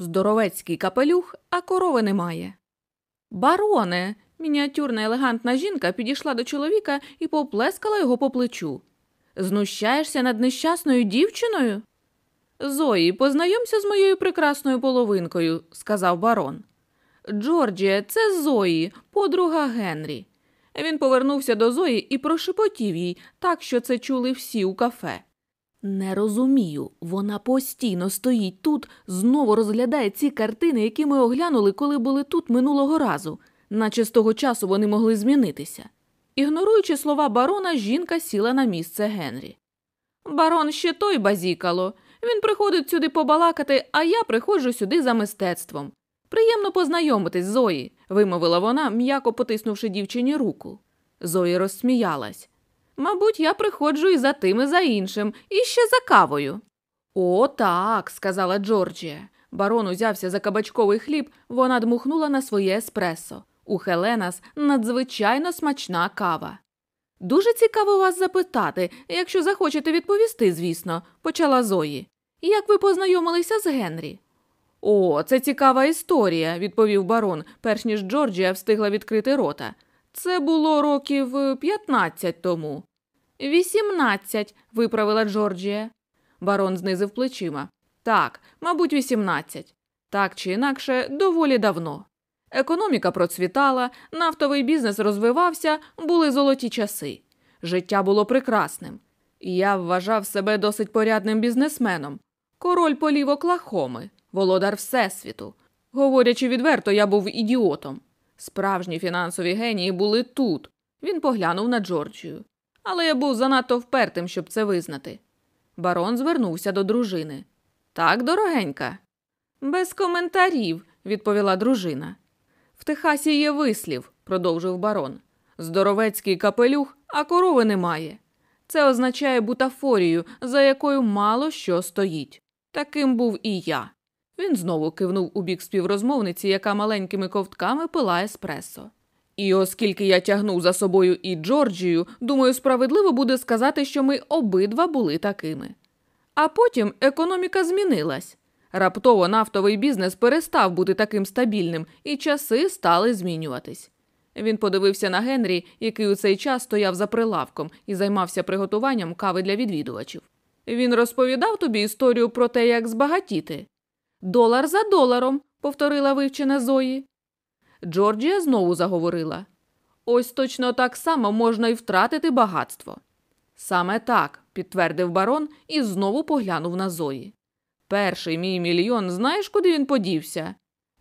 Здоровецький капелюх, а корови немає. Бароне. Мініатюрна елегантна жінка підійшла до чоловіка і поплескала його по плечу. Знущаєшся над нещасною дівчиною? Зої, познайомся з моєю прекрасною половинкою, сказав барон. Джорджія, це Зої, подруга Генрі. Він повернувся до Зої і прошепотів їй, так що це чули всі у кафе. Не розумію, вона постійно стоїть тут, знову розглядає ці картини, які ми оглянули, коли були тут минулого разу, наче з того часу вони могли змінитися. Ігноруючи слова барона, жінка сіла на місце Генрі. Барон ще той базікало. Він приходить сюди побалакати, а я приходжу сюди за мистецтвом. Приємно познайомитись, Зої, вимовила вона, м'яко потиснувши дівчині руку. Зої розсміялась. Мабуть, я приходжу і за тим, і за іншим, і ще за кавою. О, так, сказала Джорджія. Барон узявся за кабачковий хліб, вона дмухнула на своє еспресо. У Хеленас надзвичайно смачна кава. Дуже цікаво вас запитати, якщо захочете відповісти, звісно, почала Зої. Як ви познайомилися з Генрі? О, це цікава історія, відповів барон, перш ніж Джорджія встигла відкрити рота. Це було років 15 тому. Вісімнадцять, виправила Джорджія. Барон знизив плечима. Так, мабуть, вісімнадцять. Так чи інакше, доволі давно. Економіка процвітала, нафтовий бізнес розвивався, були золоті часи. Життя було прекрасним. Я вважав себе досить порядним бізнесменом. Король полів Оклахоми, володар Всесвіту. Говорячи відверто, я був ідіотом. Справжні фінансові генії були тут. Він поглянув на Джорджію. Але я був занадто впертим, щоб це визнати. Барон звернувся до дружини. Так, дорогенька. Без коментарів, відповіла дружина. В Техасі є вислів, продовжив барон. Здоровецький капелюх, а корови немає. Це означає бутафорію, за якою мало що стоїть. Таким був і я. Він знову кивнув у бік співрозмовниці, яка маленькими ковтками пила еспресо. І оскільки я тягнув за собою і Джорджію, думаю, справедливо буде сказати, що ми обидва були такими. А потім економіка змінилась. Раптово нафтовий бізнес перестав бути таким стабільним, і часи стали змінюватись. Він подивився на Генрі, який у цей час стояв за прилавком і займався приготуванням кави для відвідувачів. Він розповідав тобі історію про те, як збагатіти. Долар за доларом, повторила вивчена Зої. Джорджія знову заговорила. Ось точно так само можна й втратити багатство. Саме так, підтвердив барон і знову поглянув на Зої. Перший мій мільйон, знаєш, куди він подівся?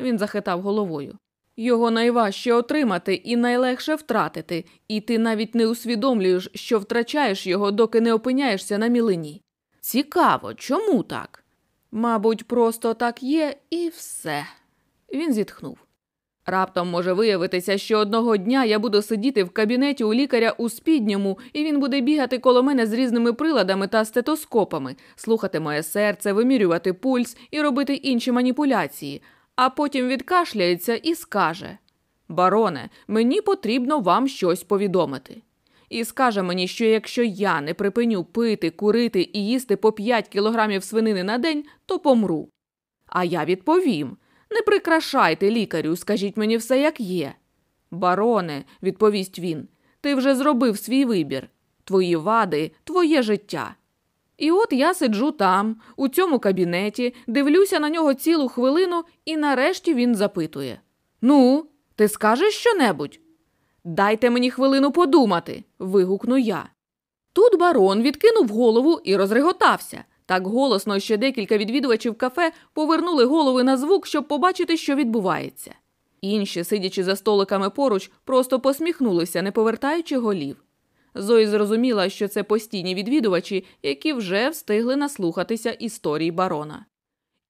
Він захитав головою. Його найважче отримати і найлегше втратити, і ти навіть не усвідомлюєш, що втрачаєш його, доки не опиняєшся на мілині. Цікаво, чому так? Мабуть, просто так є і все. Він зітхнув. Раптом може виявитися, що одного дня я буду сидіти в кабінеті у лікаря у спідньому, і він буде бігати коло мене з різними приладами та стетоскопами, слухати моє серце, вимірювати пульс і робити інші маніпуляції, а потім відкашляється і скаже: Бароне, мені потрібно вам щось повідомити. І скаже мені, що якщо я не припиню пити, курити і їсти по 5 кілограмів свинини на день, то помру. А я відповім. Не прикрашайте лікарю, скажіть мені все, як є. Бароне, відповість він, ти вже зробив свій вибір. Твої вади, твоє життя. І от я сиджу там, у цьому кабінеті, дивлюся на нього цілу хвилину, і нарешті він запитує: Ну, ти скажеш щонебудь? Дайте мені хвилину подумати. вигукну я. Тут барон відкинув голову і розреготався. Так голосно, що декілька відвідувачів кафе повернули голови на звук, щоб побачити, що відбувається. Інші, сидячи за столиками поруч, просто посміхнулися, не повертаючи голів. Зої зрозуміла, що це постійні відвідувачі, які вже встигли наслухатися історії барона.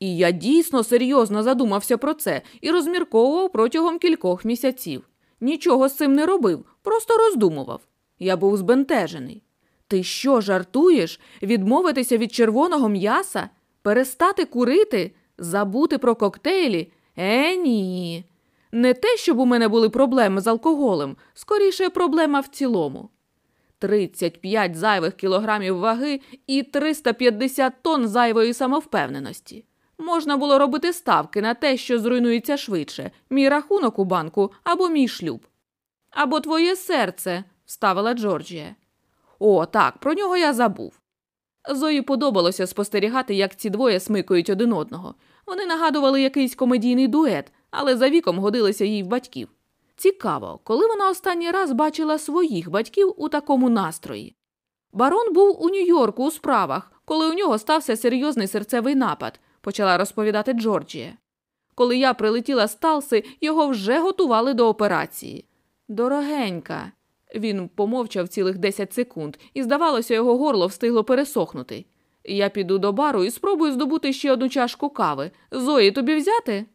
І я дійсно серйозно задумався про це і розмірковував протягом кількох місяців. Нічого з цим не робив, просто роздумував. Я був збентежений. Ти що, жартуєш? Відмовитися від червоного м'яса? Перестати курити? Забути про коктейлі? Е, ні. Не те, щоб у мене були проблеми з алкоголем, скоріше проблема в цілому. 35 зайвих кілограмів ваги і 350 тонн зайвої самовпевненості. Можна було робити ставки на те, що зруйнується швидше мій рахунок у банку або мій шлюб. Або твоє серце, вставила Джорджія. О, так, про нього я забув. Зої подобалося спостерігати, як ці двоє смикають один одного. Вони нагадували якийсь комедійний дует, але за віком годилися їй в батьків. Цікаво, коли вона останній раз бачила своїх батьків у такому настрої. Барон був у Нью-Йорку у справах, коли у нього стався серйозний серцевий напад, почала розповідати Джорджія. Коли я прилетіла з Талси, його вже готували до операції. Дорогенька. Він помовчав цілих 10 секунд, і, здавалося, його горло встигло пересохнути. Я піду до бару і спробую здобути ще одну чашку кави. Зої, тобі взяти?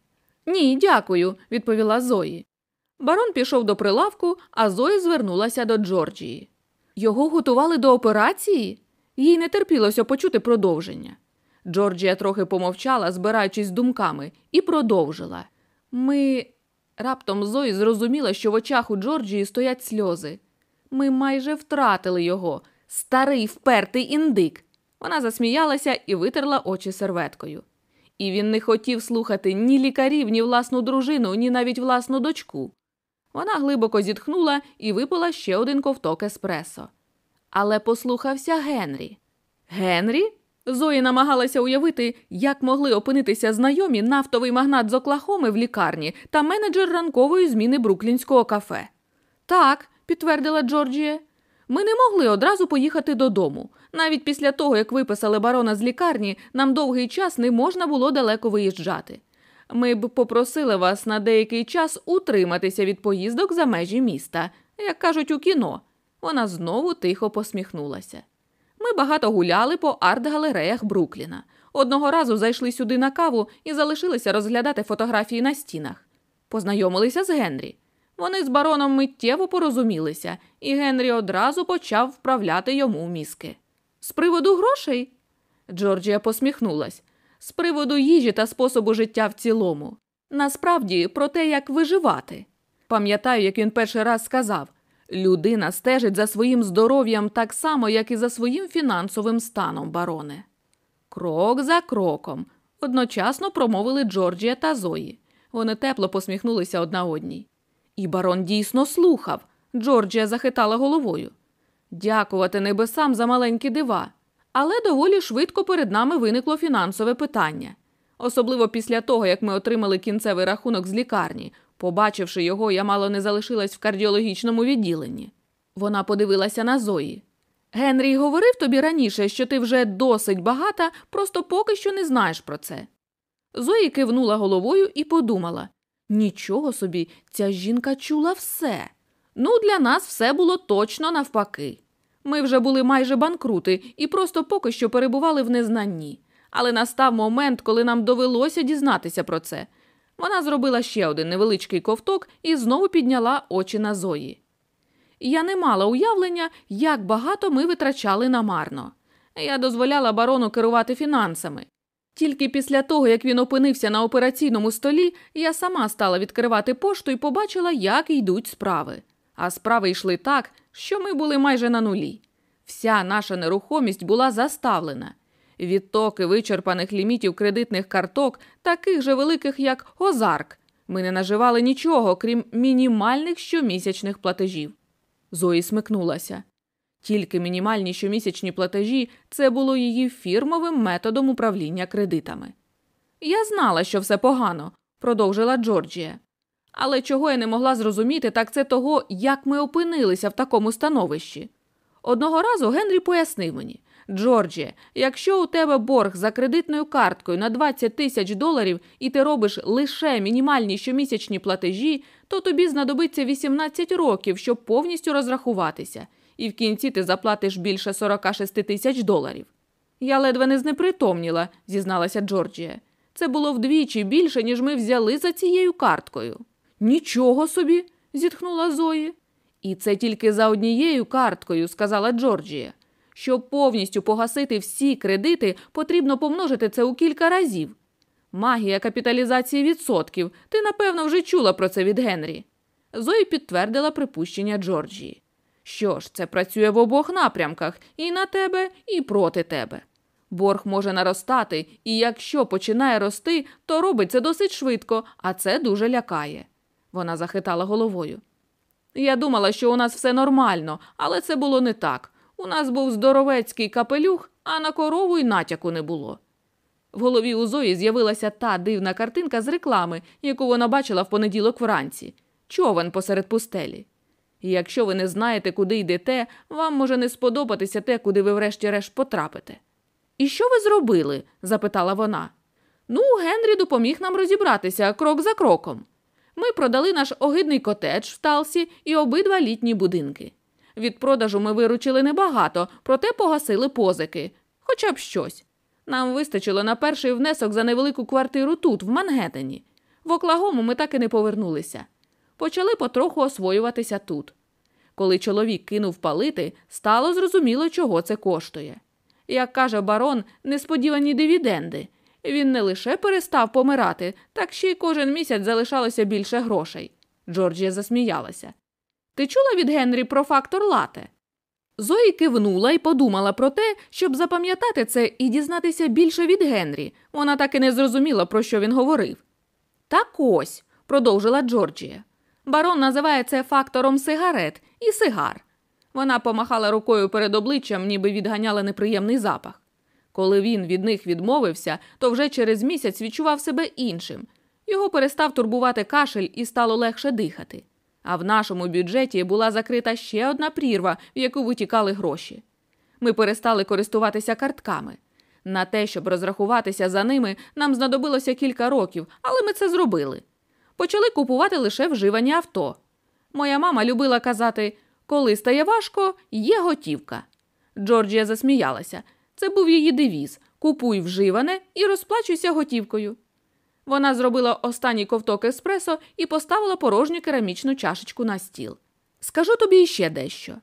Ні, дякую, відповіла Зої. Барон пішов до прилавку, а Зої звернулася до Джорджії. Його готували до операції? Їй не терпілося почути продовження. Джорджія трохи помовчала, збираючись думками, і продовжила. Ми. Раптом Зої зрозуміла, що в очах у Джорджії стоять сльози. Ми майже втратили його, старий впертий індик. Вона засміялася і витерла очі серветкою. І він не хотів слухати ні лікарів, ні власну дружину, ні навіть власну дочку. Вона глибоко зітхнула і випила ще один ковток еспресо. Але послухався Генрі. Генрі? Зої намагалася уявити, як могли опинитися знайомі нафтовий магнат з Оклахоми в лікарні та менеджер ранкової зміни бруклінського кафе. Так, підтвердила Джорджія. Ми не могли одразу поїхати додому. Навіть після того, як виписали барона з лікарні, нам довгий час не можна було далеко виїжджати. Ми б попросили вас на деякий час утриматися від поїздок за межі міста, як кажуть у кіно. Вона знову тихо посміхнулася. Ми багато гуляли по арт-галереях Брукліна. Одного разу зайшли сюди на каву і залишилися розглядати фотографії на стінах. Познайомилися з Генрі. Вони з бароном миттєво порозумілися, і Генрі одразу почав вправляти йому мізки. З приводу грошей? Джорджія посміхнулась. З приводу їжі та способу життя в цілому. Насправді, про те, як виживати. Пам'ятаю, як він перший раз сказав людина стежить за своїм здоров'ям так само, як і за своїм фінансовим станом, бароне. Крок за кроком. Одночасно промовили Джорджія та Зої. Вони тепло посміхнулися одна одній. І барон дійсно слухав. Джорджія захитала головою. Дякувати небесам за маленькі дива. Але доволі швидко перед нами виникло фінансове питання. Особливо після того, як ми отримали кінцевий рахунок з лікарні. Побачивши його, я мало не залишилась в кардіологічному відділенні. Вона подивилася на Зої. Генрій говорив тобі раніше, що ти вже досить багата, просто поки що не знаєш про це. Зої кивнула головою і подумала нічого собі, ця жінка чула все. Ну, для нас все було точно навпаки. Ми вже були майже банкрути і просто поки що перебували в незнанні. Але настав момент, коли нам довелося дізнатися про це. Вона зробила ще один невеличкий ковток і знову підняла очі на Зої. Я не мала уявлення, як багато ми витрачали намарно. Я дозволяла барону керувати фінансами. Тільки після того, як він опинився на операційному столі, я сама стала відкривати пошту і побачила, як йдуть справи. А справи йшли так, що ми були майже на нулі. Вся наша нерухомість була заставлена. Відтоки вичерпаних лімітів кредитних карток, таких же великих, як Озарк. Ми не наживали нічого, крім мінімальних щомісячних платежів. Зої смикнулася. Тільки мінімальні щомісячні платежі це було її фірмовим методом управління кредитами. Я знала, що все погано, продовжила Джорджія. Але чого я не могла зрозуміти, так це того, як ми опинилися в такому становищі. Одного разу Генрі пояснив мені Джорджі, якщо у тебе борг за кредитною карткою на 20 тисяч доларів і ти робиш лише мінімальні щомісячні платежі, то тобі знадобиться 18 років, щоб повністю розрахуватися, і в кінці ти заплатиш більше 46 тисяч доларів. Я ледве не знепритомніла, зізналася Джорджія. Це було вдвічі більше, ніж ми взяли за цією карткою. Нічого собі, зітхнула Зої. І це тільки за однією карткою, сказала Джорджія. Щоб повністю погасити всі кредити, потрібно помножити це у кілька разів. Магія капіталізації відсотків. Ти, напевно, вже чула про це від Генрі. Зої підтвердила припущення Джорджії. Що ж, це працює в обох напрямках і на тебе, і проти тебе. Борг може наростати, і якщо починає рости, то робить це досить швидко, а це дуже лякає. Вона захитала головою. Я думала, що у нас все нормально, але це було не так. У нас був здоровецький капелюх, а на корову й натяку не було. В голові у Зої з'явилася та дивна картинка з реклами, яку вона бачила в понеділок вранці човен посеред пустелі. І якщо ви не знаєте, куди йдете, вам може не сподобатися те, куди ви врешті-решт потрапите. І що ви зробили? запитала вона. Ну, Генрі допоміг нам розібратися крок за кроком. Ми продали наш огидний котедж в Талсі і обидва літні будинки. Від продажу ми виручили небагато, проте погасили позики, хоча б щось. Нам вистачило на перший внесок за невелику квартиру тут, в Мангеттені. В Оклагому ми так і не повернулися. Почали потроху освоюватися тут. Коли чоловік кинув палити, стало зрозуміло, чого це коштує. Як каже барон, несподівані дивіденди. Він не лише перестав помирати, так ще й кожен місяць залишалося більше грошей. Джорджія засміялася. Ти чула від Генрі про фактор лате? Зої кивнула і подумала про те, щоб запам'ятати це і дізнатися більше від Генрі. Вона так і не зрозуміла, про що він говорив. Так ось, продовжила Джорджія. Барон називає це фактором сигарет і сигар. Вона помахала рукою перед обличчям, ніби відганяла неприємний запах. Коли він від них відмовився, то вже через місяць відчував себе іншим. Його перестав турбувати кашель і стало легше дихати. А в нашому бюджеті була закрита ще одна прірва, в яку витікали гроші. Ми перестали користуватися картками. На те, щоб розрахуватися за ними, нам знадобилося кілька років, але ми це зробили. Почали купувати лише вживані авто. Моя мама любила казати коли стає важко, є готівка. Джорджія засміялася. Це був її девіз Купуй вживане і розплачуйся готівкою. Вона зробила останній ковток еспресо і поставила порожню керамічну чашечку на стіл. Скажу тобі іще дещо.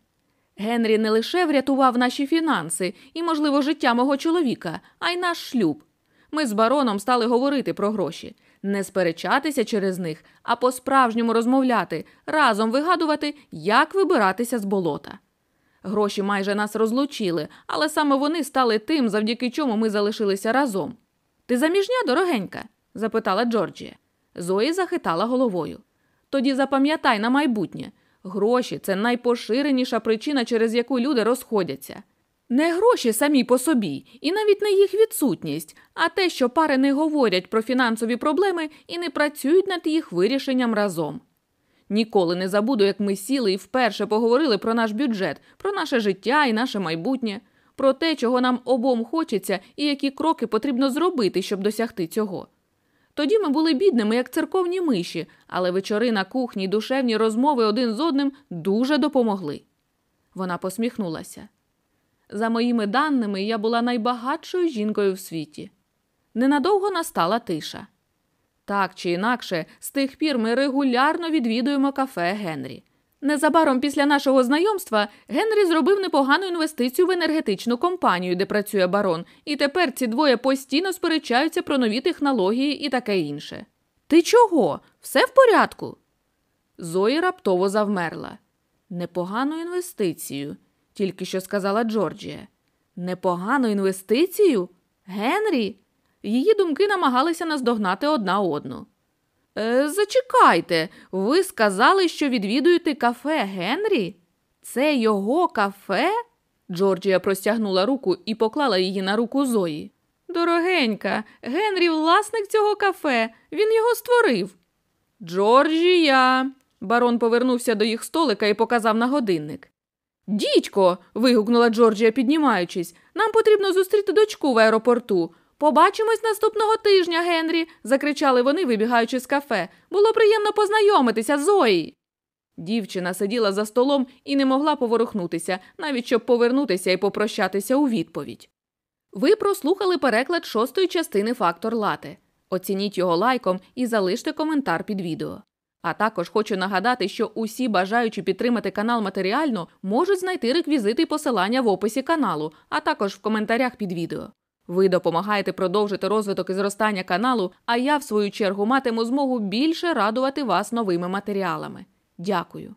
Генрі не лише врятував наші фінанси і, можливо, життя мого чоловіка, а й наш шлюб. Ми з бароном стали говорити про гроші, не сперечатися через них, а по-справжньому розмовляти, разом вигадувати, як вибиратися з болота. Гроші майже нас розлучили, але саме вони стали тим, завдяки чому ми залишилися разом. Ти заміжня, дорогенька? запитала Джорджія. Зої захитала головою. Тоді запам'ятай на майбутнє гроші це найпоширеніша причина, через яку люди розходяться. Не гроші самі по собі, і навіть не їх відсутність, а те, що пари не говорять про фінансові проблеми і не працюють над їх вирішенням разом. Ніколи не забуду, як ми сіли і вперше поговорили про наш бюджет, про наше життя і наше майбутнє, про те, чого нам обом хочеться і які кроки потрібно зробити, щоб досягти цього. Тоді ми були бідними, як церковні миші, але вечори на кухні й душевні розмови один з одним дуже допомогли. Вона посміхнулася. За моїми даними, я була найбагатшою жінкою в світі. Ненадовго настала тиша. Так чи інакше, з тих пір ми регулярно відвідуємо кафе Генрі. Незабаром після нашого знайомства Генрі зробив непогану інвестицію в енергетичну компанію, де працює барон, і тепер ці двоє постійно сперечаються про нові технології і таке інше. Ти чого? Все в порядку? Зої раптово завмерла. Непогану інвестицію, тільки що сказала Джорджія. Непогану інвестицію? Генрі? Її думки намагалися наздогнати одна одну. Е, Зачекайте, ви сказали, що відвідуєте кафе Генрі? Це його кафе? Джорджія простягнула руку і поклала її на руку Зої. Дорогенька, Генрі власник цього кафе, він його створив. Джорджія. Барон повернувся до їх столика і показав на годинник. Дідько. вигукнула Джорджія, піднімаючись, нам потрібно зустріти дочку в аеропорту. Побачимось наступного тижня, Генрі, закричали вони, вибігаючи з кафе. Було приємно познайомитися, Зої. Дівчина сиділа за столом і не могла поворухнутися, навіть щоб повернутися і попрощатися у відповідь. Ви прослухали переклад шостої частини Фактор Лате. Оцініть його лайком і залиште коментар під відео. А також хочу нагадати, що усі бажаючі підтримати канал матеріально можуть знайти реквізити і посилання в описі каналу, а також в коментарях під відео. Ви допомагаєте продовжити розвиток і зростання каналу, а я, в свою чергу, матиму змогу більше радувати вас новими матеріалами. Дякую.